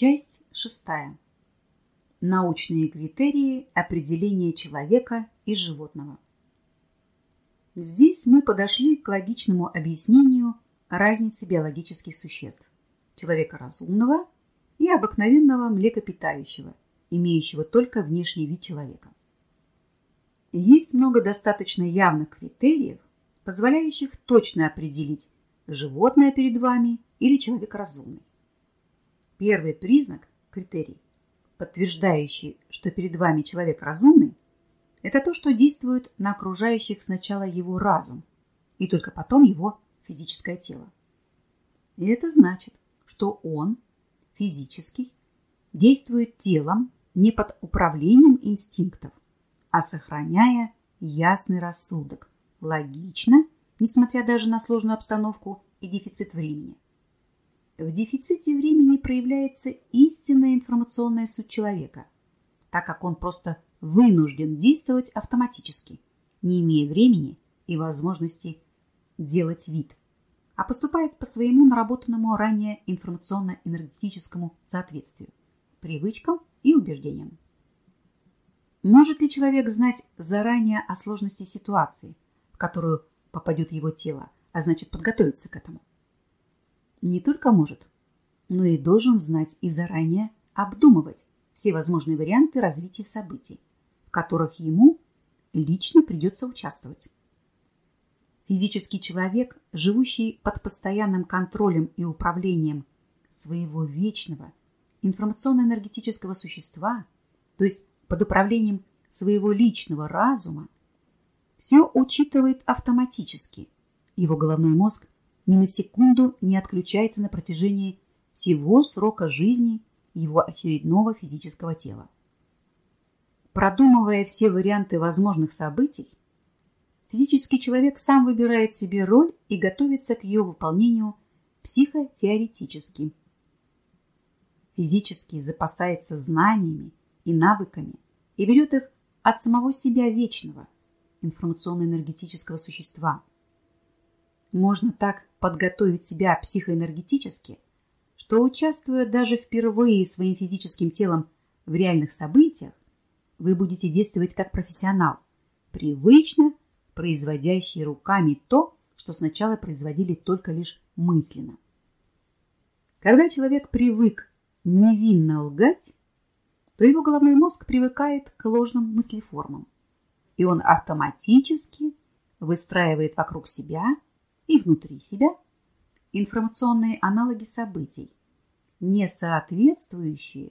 Часть шестая. Научные критерии определения человека и животного. Здесь мы подошли к логичному объяснению разницы биологических существ – человека разумного и обыкновенного млекопитающего, имеющего только внешний вид человека. Есть много достаточно явных критериев, позволяющих точно определить, животное перед вами или человек разумный. Первый признак, критерий, подтверждающий, что перед вами человек разумный, это то, что действует на окружающих сначала его разум и только потом его физическое тело. И это значит, что он, физический, действует телом не под управлением инстинктов, а сохраняя ясный рассудок, логично, несмотря даже на сложную обстановку и дефицит времени. В дефиците времени проявляется истинная информационная суть человека, так как он просто вынужден действовать автоматически, не имея времени и возможности делать вид, а поступает по своему наработанному ранее информационно-энергетическому соответствию, привычкам и убеждениям. Может ли человек знать заранее о сложности ситуации, в которую попадет его тело, а значит подготовиться к этому? Не только может, но и должен знать и заранее обдумывать все возможные варианты развития событий, в которых ему лично придется участвовать. Физический человек, живущий под постоянным контролем и управлением своего вечного информационно-энергетического существа, то есть под управлением своего личного разума, все учитывает автоматически. Его головной мозг ни на секунду не отключается на протяжении всего срока жизни его очередного физического тела. Продумывая все варианты возможных событий, физический человек сам выбирает себе роль и готовится к ее выполнению психотеоретически. Физически запасается знаниями и навыками и берет их от самого себя вечного, информационно-энергетического существа. Можно так подготовить себя психоэнергетически, что, участвуя даже впервые своим физическим телом в реальных событиях, вы будете действовать как профессионал, привычно производящий руками то, что сначала производили только лишь мысленно. Когда человек привык невинно лгать, то его головной мозг привыкает к ложным мыслеформам, и он автоматически выстраивает вокруг себя – и внутри себя информационные аналоги событий, не соответствующие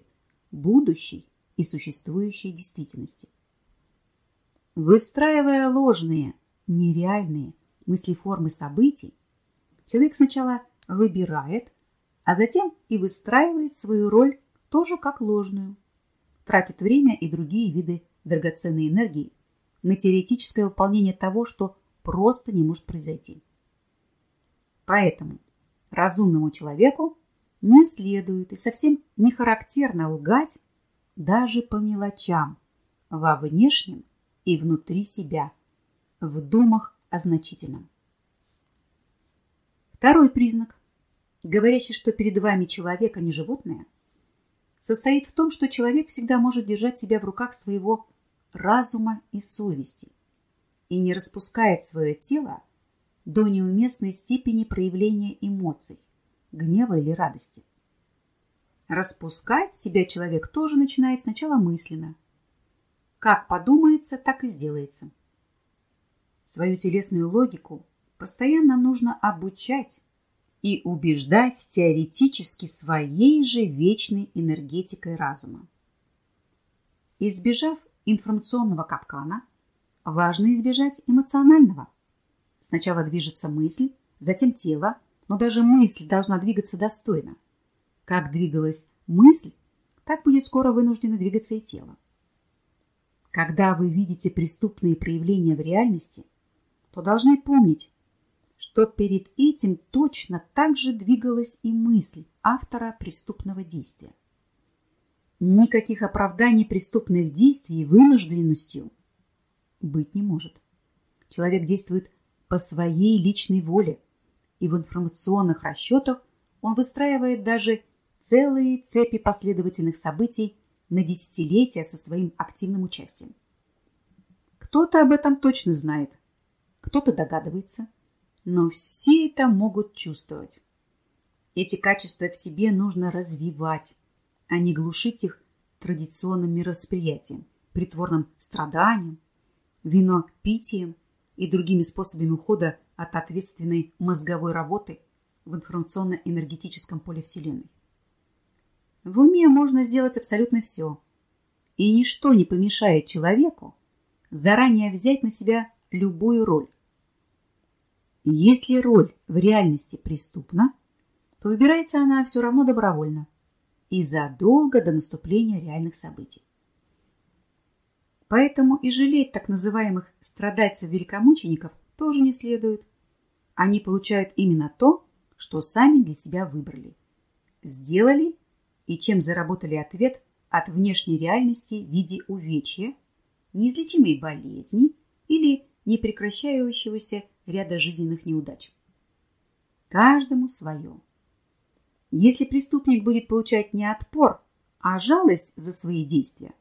будущей и существующей действительности. Выстраивая ложные, нереальные мыслеформы событий, человек сначала выбирает, а затем и выстраивает свою роль тоже как ложную, тратит время и другие виды драгоценной энергии на теоретическое выполнение того, что просто не может произойти. Поэтому разумному человеку не следует и совсем не характерно лгать даже по мелочам во внешнем и внутри себя, в думах о значительном. Второй признак, говорящий, что перед вами человек, а не животное, состоит в том, что человек всегда может держать себя в руках своего разума и совести и не распускает свое тело до неуместной степени проявления эмоций, гнева или радости. Распускать себя человек тоже начинает сначала мысленно. Как подумается, так и сделается. Свою телесную логику постоянно нужно обучать и убеждать теоретически своей же вечной энергетикой разума. Избежав информационного капкана, важно избежать эмоционального – Сначала движется мысль, затем тело, но даже мысль должна двигаться достойно. Как двигалась мысль, так будет скоро вынуждено двигаться и тело. Когда вы видите преступные проявления в реальности, то должны помнить, что перед этим точно так же двигалась и мысль автора преступного действия. Никаких оправданий преступных действий вынужденностью быть не может. Человек действует по своей личной воле, и в информационных расчетах он выстраивает даже целые цепи последовательных событий на десятилетия со своим активным участием. Кто-то об этом точно знает, кто-то догадывается, но все это могут чувствовать. Эти качества в себе нужно развивать, а не глушить их традиционным миросприятием, притворным страданием, винопитием и другими способами ухода от ответственной мозговой работы в информационно-энергетическом поле Вселенной. В уме можно сделать абсолютно все, и ничто не помешает человеку заранее взять на себя любую роль. Если роль в реальности преступна, то выбирается она все равно добровольно и задолго до наступления реальных событий. Поэтому и жалеть так называемых страдальцев-великомучеников тоже не следует. Они получают именно то, что сами для себя выбрали. Сделали и чем заработали ответ от внешней реальности в виде увечья, неизлечимой болезни или непрекращающегося ряда жизненных неудач. Каждому свое. Если преступник будет получать не отпор, а жалость за свои действия,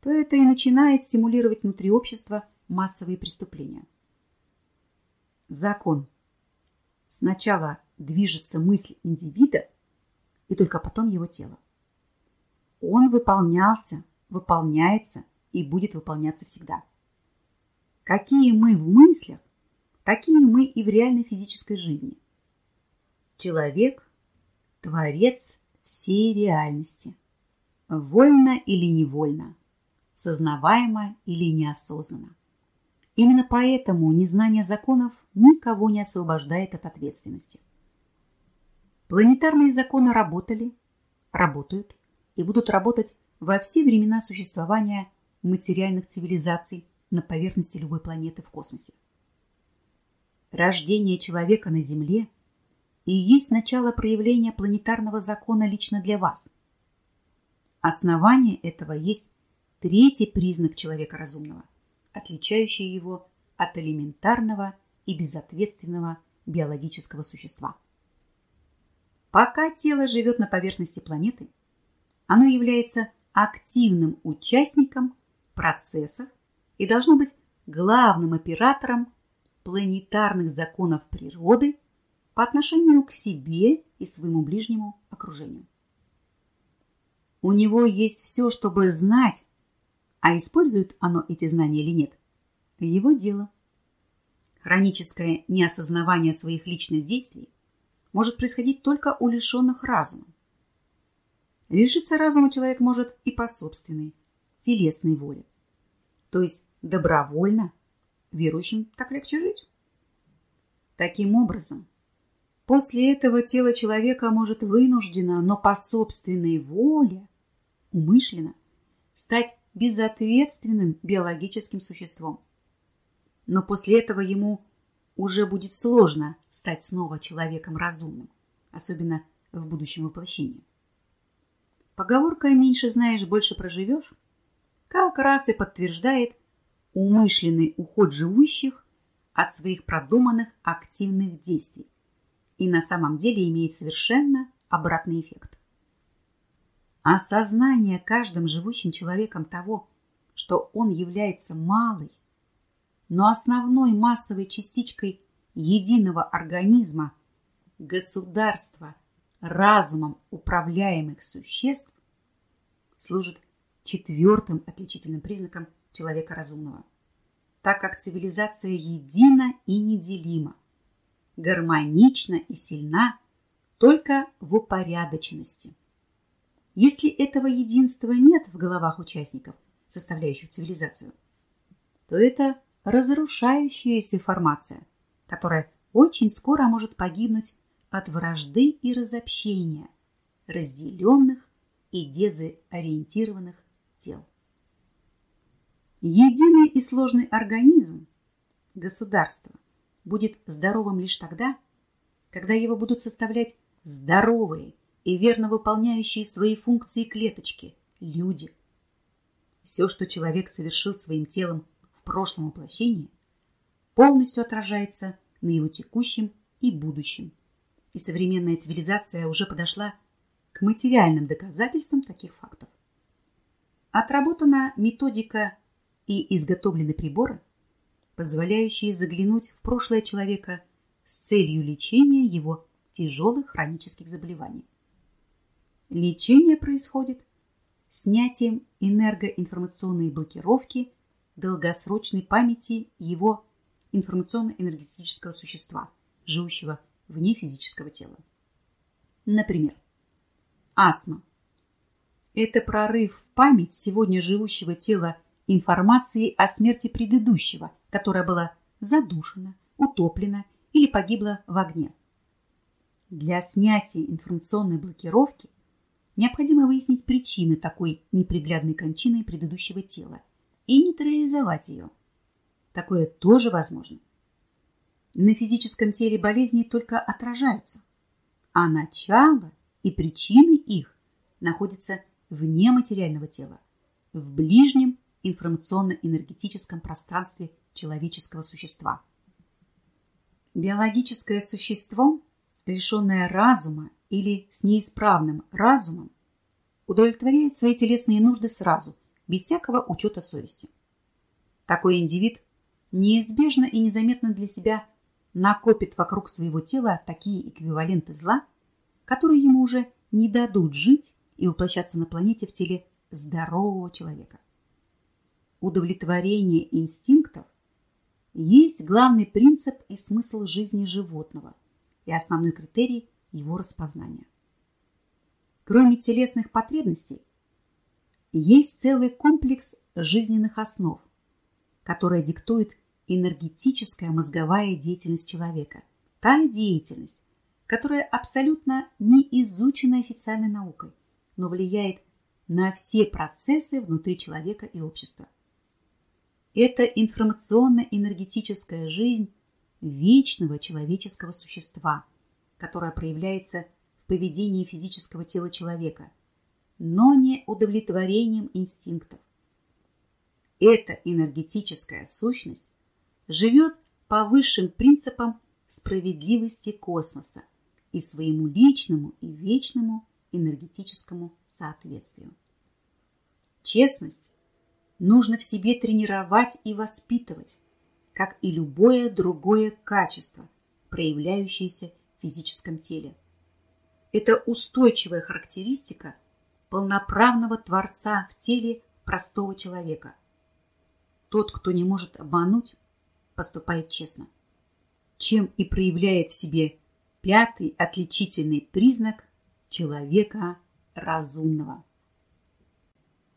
то это и начинает стимулировать внутри общества массовые преступления. Закон. Сначала движется мысль индивида, и только потом его тело. Он выполнялся, выполняется и будет выполняться всегда. Какие мы в мыслях, такие мы и в реальной физической жизни. Человек – творец всей реальности. Вольно или невольно, сознаваемо или неосознанно. Именно поэтому незнание законов никого не освобождает от ответственности. Планетарные законы работали, работают и будут работать во все времена существования материальных цивилизаций на поверхности любой планеты в космосе. Рождение человека на Земле и есть начало проявления планетарного закона лично для вас. Основание этого есть третий признак человека разумного, отличающий его от элементарного и безответственного биологического существа. Пока тело живет на поверхности планеты, оно является активным участником процессов и должно быть главным оператором планетарных законов природы по отношению к себе и своему ближнему окружению. У него есть все, чтобы знать, а использует оно эти знания или нет, его дело. Хроническое неосознавание своих личных действий может происходить только у лишенных разума. Лишиться разума человек может и по собственной, телесной воле. То есть добровольно, верующим так легче жить. Таким образом, после этого тело человека может вынуждено, но по собственной воле, умышленно, стать безответственным биологическим существом. Но после этого ему уже будет сложно стать снова человеком разумным, особенно в будущем воплощении. Поговорка «меньше знаешь, больше проживешь» как раз и подтверждает умышленный уход живущих от своих продуманных активных действий и на самом деле имеет совершенно обратный эффект. Осознание каждым живущим человеком того, что он является малой, но основной массовой частичкой единого организма, государства, разумом управляемых существ, служит четвертым отличительным признаком человека разумного, так как цивилизация едина и неделима, гармонична и сильна только в упорядоченности. Если этого единства нет в головах участников, составляющих цивилизацию, то это разрушающаяся формация, которая очень скоро может погибнуть от вражды и разобщения разделенных и дезориентированных тел. Единый и сложный организм, государство, будет здоровым лишь тогда, когда его будут составлять здоровые и верно выполняющие свои функции клеточки, люди. Все, что человек совершил своим телом в прошлом воплощении, полностью отражается на его текущем и будущем. И современная цивилизация уже подошла к материальным доказательствам таких фактов. Отработана методика и изготовлены приборы, позволяющие заглянуть в прошлое человека с целью лечения его тяжелых хронических заболеваний. Лечение происходит снятием энергоинформационной блокировки долгосрочной памяти его информационно-энергетического существа, живущего вне физического тела. Например, астма. Это прорыв в память сегодня живущего тела информации о смерти предыдущего, которая была задушена, утоплена или погибла в огне. Для снятия информационной блокировки необходимо выяснить причины такой неприглядной кончины предыдущего тела и нейтрализовать ее. Такое тоже возможно. На физическом теле болезни только отражаются, а начало и причины их находятся вне материального тела, в ближнем информационно-энергетическом пространстве человеческого существа. Биологическое существо, лишенное разума или с неисправным разумом, удовлетворяет свои телесные нужды сразу, без всякого учета совести. Такой индивид неизбежно и незаметно для себя накопит вокруг своего тела такие эквиваленты зла, которые ему уже не дадут жить и воплощаться на планете в теле здорового человека. Удовлетворение инстинктов есть главный принцип и смысл жизни животного и основной критерий его распознания. Кроме телесных потребностей, есть целый комплекс жизненных основ, которые диктует энергетическая мозговая деятельность человека. Та деятельность, которая абсолютно не изучена официальной наукой, но влияет на все процессы внутри человека и общества. Это информационно-энергетическая жизнь вечного человеческого существа, которая проявляется в поведении физического тела человека, но не удовлетворением инстинктов. Эта энергетическая сущность живет по высшим принципам справедливости космоса и своему личному и вечному энергетическому соответствию. Честность нужно в себе тренировать и воспитывать, как и любое другое качество, проявляющееся физическом теле. Это устойчивая характеристика полноправного Творца в теле простого человека. Тот, кто не может обмануть, поступает честно, чем и проявляет в себе пятый отличительный признак человека разумного.